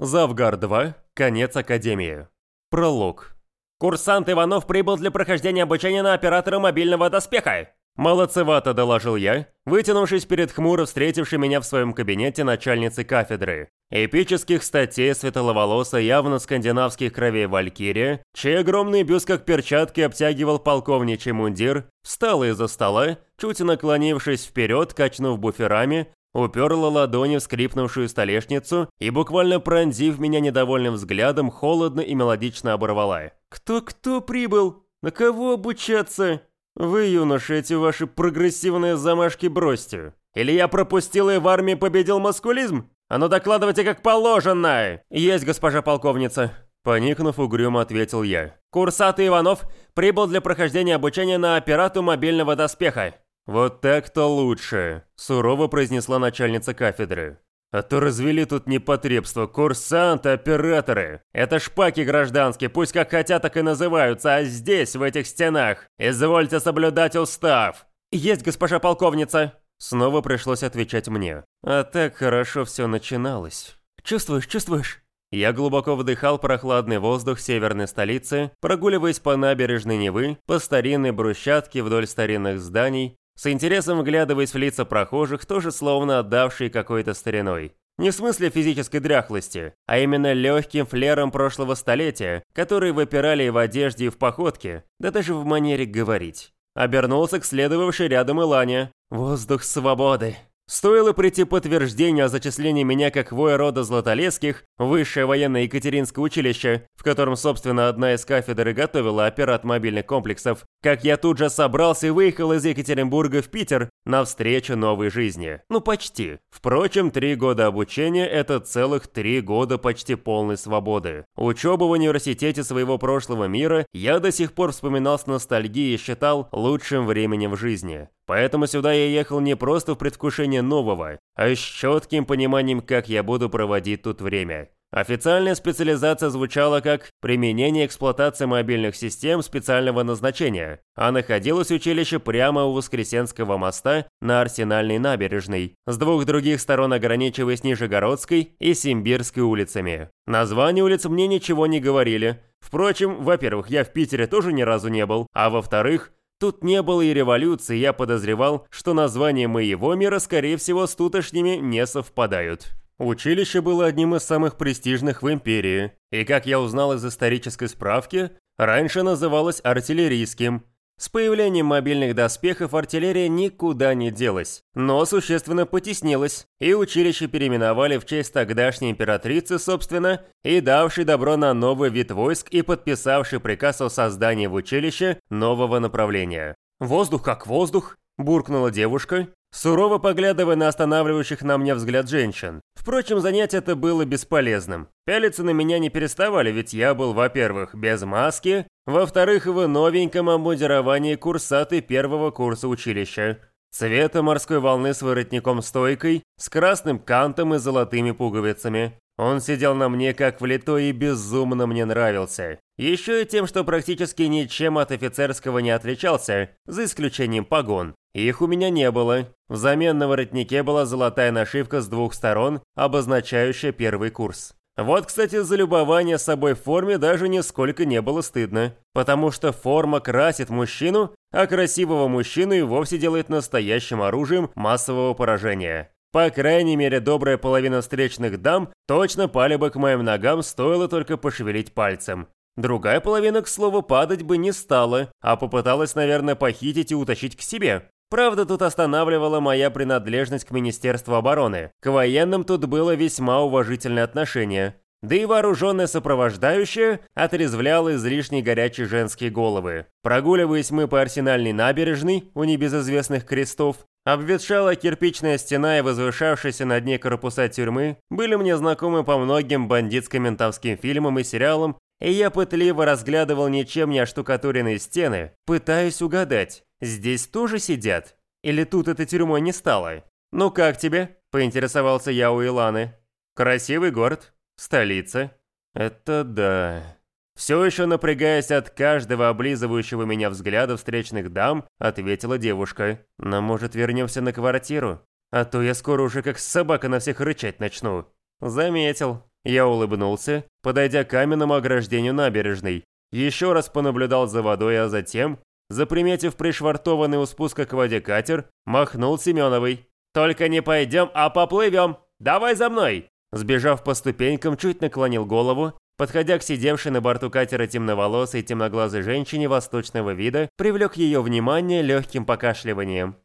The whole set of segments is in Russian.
Завгар-2. Конец Академии. Пролог. Курсант Иванов прибыл для прохождения обучения на оператора мобильного доспеха. Молодцевато доложил я, вытянувшись перед хмуро встретившей меня в своем кабинете начальницы кафедры. Эпических статей светловолоса явно скандинавских кровей Валькирия, чей огромный бюст как перчатки обтягивал полковничий мундир, встала из-за стола, чуть наклонившись вперед, качнув буферами, уперла ладони в скрипнувшую столешницу и, буквально пронзив меня недовольным взглядом, холодно и мелодично оборвала. «Кто-кто прибыл? На кого обучаться?» «Вы, юноши, эти ваши прогрессивные замашки бросьте. Или я пропустил и в армии победил маскулизм? А ну докладывайте как положено!» «Есть, госпожа полковница!» Поникнув, угрюмо ответил я. «Курсатый Иванов прибыл для прохождения обучения на операту мобильного доспеха». «Вот так-то лучше», – сурово произнесла начальница кафедры. А то развели тут непотребство. Курсанты, операторы. Это шпаки гражданские, пусть как хотят, так и называются. А здесь, в этих стенах, извольте соблюдать устав. Есть, госпожа полковница. Снова пришлось отвечать мне. А так хорошо все начиналось. Чувствуешь, чувствуешь? Я глубоко вдыхал прохладный воздух северной столицы, прогуливаясь по набережной Невы, по старинной брусчатке вдоль старинных зданий, с интересом вглядываясь в лица прохожих, тоже словно отдавшие какой-то стариной. Не в смысле физической дряхлости, а именно легким флером прошлого столетия, которые выпирали и в одежде, и в походке, да даже в манере говорить. Обернулся к следовавшей рядом Илане. «Воздух свободы!» Стоило прийти подтверждение о зачислении меня как воя рода Златолесских Высшее военное Екатеринское училище, в котором, собственно, одна из кафедр и готовила операт мобильных комплексов, как я тут же собрался и выехал из Екатеринбурга в Питер навстречу новой жизни. Ну, почти. Впрочем, три года обучения – это целых три года почти полной свободы. Учебу в университете своего прошлого мира я до сих пор вспоминал с ностальгией и считал лучшим временем в жизни. Поэтому сюда я ехал не просто в предвкушение нового, а с четким пониманием, как я буду проводить тут время. Официальная специализация звучала как «применение эксплуатации мобильных систем специального назначения», а находилось училище прямо у Воскресенского моста на Арсенальной набережной, с двух других сторон ограничиваясь Нижегородской и Симбирской улицами. Названия улиц мне ничего не говорили. Впрочем, во-первых, я в Питере тоже ни разу не был, а во-вторых, Тут не было и революции, я подозревал, что названия моего мира, скорее всего, с тутошними не совпадают. Училище было одним из самых престижных в империи, и, как я узнал из исторической справки, раньше называлось артиллерийским. С появлением мобильных доспехов артиллерия никуда не делась, но существенно потеснилась, и училище переименовали в честь тогдашней императрицы, собственно, и давшей добро на новый вид войск и подписавший приказ о создании в училище нового направления. «Воздух как воздух», – буркнула девушка, сурово поглядывая на останавливающих на мне взгляд женщин. Впрочем, занятие это было бесполезным. Пялиться на меня не переставали, ведь я был, во-первых, без маски, во-вторых, в новеньком обмундировании курсаты первого курса училища. Цвета морской волны с воротником-стойкой, с красным кантом и золотыми пуговицами. Он сидел на мне как влитой и безумно мне нравился. Еще и тем, что практически ничем от офицерского не отличался, за исключением погон. Их у меня не было. Взамен на воротнике была золотая нашивка с двух сторон, обозначающая первый курс. Вот, кстати, за любование собой в форме даже нисколько не было стыдно. Потому что форма красит мужчину, а красивого мужчину и вовсе делает настоящим оружием массового поражения. По крайней мере, добрая половина встречных дам точно пали бы к моим ногам, стоило только пошевелить пальцем. Другая половина, к слову, падать бы не стала, а попыталась, наверное, похитить и утащить к себе. Правда, тут останавливала моя принадлежность к Министерству обороны. К военным тут было весьма уважительное отношение. Да и вооруженная сопровождающая отрезвляла излишне горячие женские головы. Прогуливаясь мы по арсенальной набережной у небезызвестных крестов, обветшалая кирпичная стена и возвышавшаяся на дне корпуса тюрьмы были мне знакомы по многим бандитско-ментовским фильмам и сериалам, и я пытливо разглядывал ничем не оштукатуренные стены, пытаясь угадать, здесь тоже сидят? Или тут эта тюрьма не стала? «Ну как тебе?» – поинтересовался я у Иланы. «Красивый город, Столица. Это да. Все еще напрягаясь от каждого облизывающего меня взгляда встречных дам, ответила девушка. Но может вернемся на квартиру? А то я скоро уже как собака на всех рычать начну. Заметил. Я улыбнулся, подойдя к каменному ограждению набережной. Еще раз понаблюдал за водой, а затем, заприметив пришвартованный у спуска к воде катер, махнул Семеновой. «Только не пойдем, а поплывем! Давай за мной!» Сбежав по ступенькам, чуть наклонил голову, подходя к сидевшей на борту катера темноволосой темноглазой женщине восточного вида, привлек ее внимание легким покашливанием.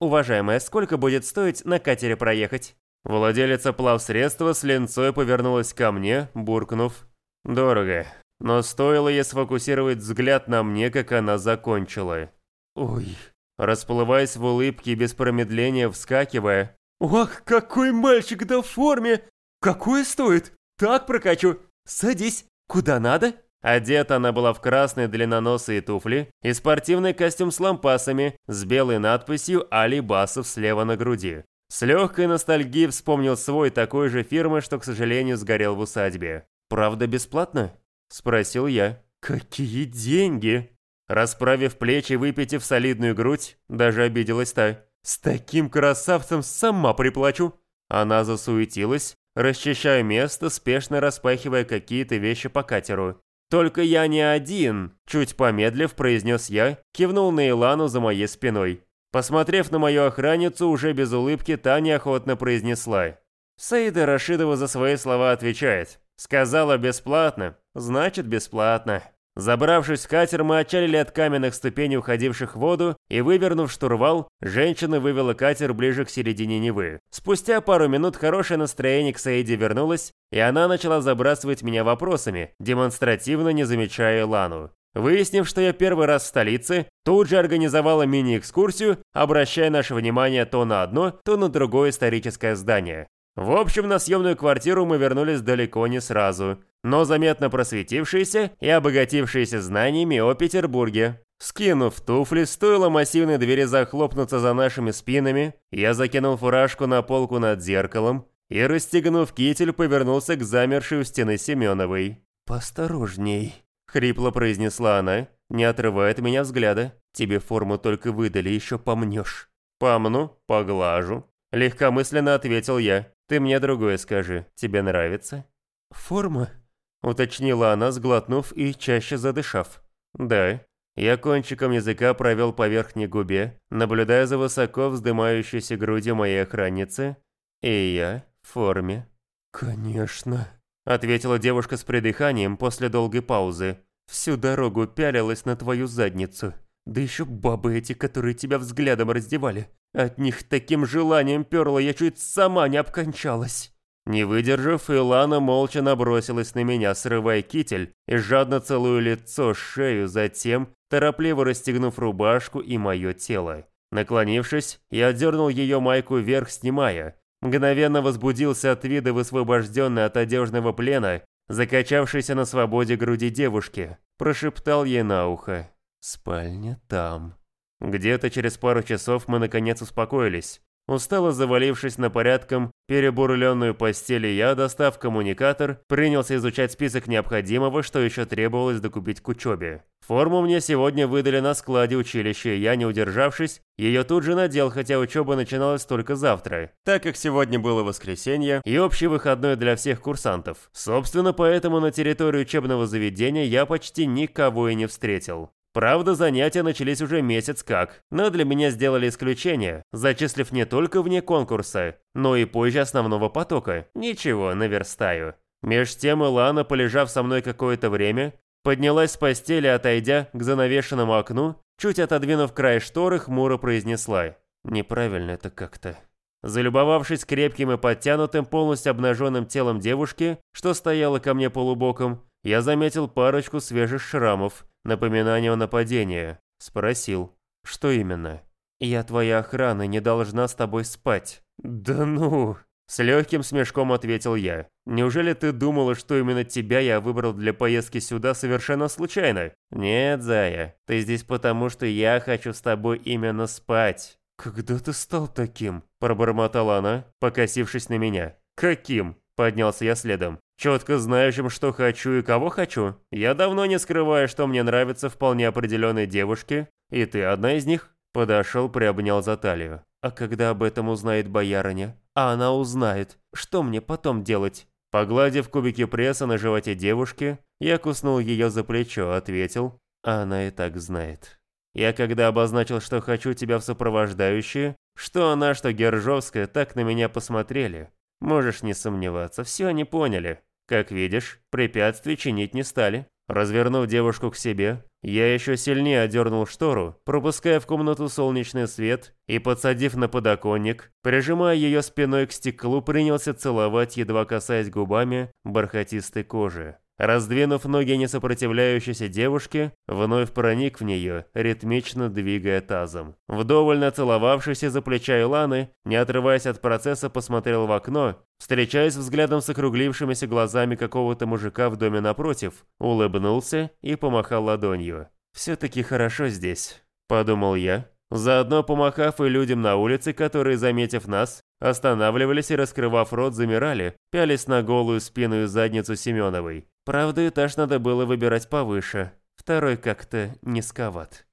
«Уважаемая, сколько будет стоить на катере проехать?» Владелица плавсредства с ленцой повернулась ко мне, буркнув «Дорого». Но стоило ей сфокусировать взгляд на мне, как она закончила. «Ой». Расплываясь в улыбке без промедления вскакивая. «Ох, какой мальчик да в форме! Какой стоит? Так прокачу! Садись! Куда надо?» Одета она была в красные длинноносые туфли и спортивный костюм с лампасами с белой надписью «Али Басов» слева на груди. С легкой ностальгией вспомнил свой такой же фирмы, что, к сожалению, сгорел в усадьбе. «Правда бесплатно?» – спросил я. «Какие деньги?» Расправив плечи выпитив солидную грудь, даже обиделась та. «С таким красавцем сама приплачу!» Она засуетилась, расчищая место, спешно распахивая какие-то вещи по катеру. «Только я не один», – чуть помедлив произнес я, кивнул на Илану за моей спиной. Посмотрев на мою охранницу, уже без улыбки, Таня охотно произнесла. Саида Рашидова за свои слова отвечает. Сказала бесплатно, значит бесплатно. Забравшись в катер, мы отчалили от каменных ступеней, уходивших в воду, и, вывернув штурвал, женщина вывела катер ближе к середине Невы. Спустя пару минут хорошее настроение к Саиде вернулось, и она начала забрасывать меня вопросами, демонстративно не замечая Лану. Выяснив, что я первый раз в столице, тут же организовала мини-экскурсию, обращая наше внимание то на одно, то на другое историческое здание. В общем, на съемную квартиру мы вернулись далеко не сразу, но заметно просветившиеся и обогатившиеся знаниями о Петербурге. Скинув туфли, стоило массивной двери захлопнуться за нашими спинами, я закинул фуражку на полку над зеркалом и, расстегнув китель, повернулся к замершей у стены Семеновой. «Посторожней», — хрипло произнесла она, не отрывая от меня взгляда. «Тебе форму только выдали, еще помнешь». «Помну, поглажу», — легкомысленно ответил я. «Ты мне другое скажи. Тебе нравится?» «Форма?» — уточнила она, сглотнув и чаще задышав. «Да». Я кончиком языка провел по верхней губе, наблюдая за высоко вздымающейся грудью моей охранницы. И я в форме. «Конечно», — ответила девушка с придыханием после долгой паузы. «Всю дорогу пялилась на твою задницу. Да еще бабы эти, которые тебя взглядом раздевали. От них таким желанием перла, я чуть сама не обкончалась. Не выдержав, Илана молча набросилась на меня, срывая китель и жадно целую лицо, шею, затем, торопливо расстегнув рубашку и мое тело. Наклонившись, я дернул ее майку вверх, снимая. Мгновенно возбудился от вида высвобожденной от одежного плена, закачавшейся на свободе груди девушки. Прошептал ей на ухо. «Спальня там». Где-то через пару часов мы наконец успокоились. Устало завалившись на порядком перебурленную постель, я, достав коммуникатор, принялся изучать список необходимого, что еще требовалось докупить к учебе. Форму мне сегодня выдали на складе училища, и я, не удержавшись, ее тут же надел, хотя учеба начиналась только завтра, так как сегодня было воскресенье и общий выходной для всех курсантов. Собственно, поэтому на территории учебного заведения я почти никого и не встретил. Правда, занятия начались уже месяц как, но для меня сделали исключение, зачислив не только вне конкурса, но и позже основного потока. Ничего, наверстаю. Меж тем Илана, полежав со мной какое-то время, поднялась с постели, отойдя к занавешенному окну, чуть отодвинув край шторы, хмуро произнесла. «Неправильно это как-то». Залюбовавшись крепким и подтянутым, полностью обнаженным телом девушки, что стояла ко мне полубоком, я заметил парочку свежих шрамов, напоминание о нападении. Спросил, что именно? «Я твоя охрана, не должна с тобой спать». «Да ну!» С легким смешком ответил я. «Неужели ты думала, что именно тебя я выбрал для поездки сюда совершенно случайно?» «Нет, Зая, ты здесь потому, что я хочу с тобой именно спать». «Когда ты стал таким?» – пробормотала она, покосившись на меня. «Каким?» – поднялся я следом. Четко знающим, что хочу и кого хочу. Я давно не скрываю, что мне нравятся вполне определенные девушки, и ты одна из них. Подошел, приобнял за талию. А когда об этом узнает боярыня? А она узнает. Что мне потом делать? Погладив кубики пресса на животе девушки, я куснул ее за плечо, ответил, а она и так знает. Я когда обозначил, что хочу тебя в сопровождающие, что она, что Гержовская так на меня посмотрели. Можешь не сомневаться, все они поняли. Как видишь, препятствий чинить не стали. Развернув девушку к себе, я еще сильнее одернул штору, пропуская в комнату солнечный свет и, подсадив на подоконник, прижимая ее спиной к стеклу, принялся целовать, едва касаясь губами бархатистой кожи. Раздвинув ноги несопротивляющейся девушки, вновь проник в нее, ритмично двигая тазом. Вдоволь нацеловавшись за плеча Иланы, не отрываясь от процесса, посмотрел в окно, встречаясь взглядом с округлившимися глазами какого-то мужика в доме напротив, улыбнулся и помахал ладонью. «Все-таки хорошо здесь», – подумал я, заодно помахав и людям на улице, которые, заметив нас, останавливались и, раскрывав рот, замирали, пялись на голую спину и задницу Семеновой. Правда, этаж надо было выбирать повыше. Второй как-то низковат.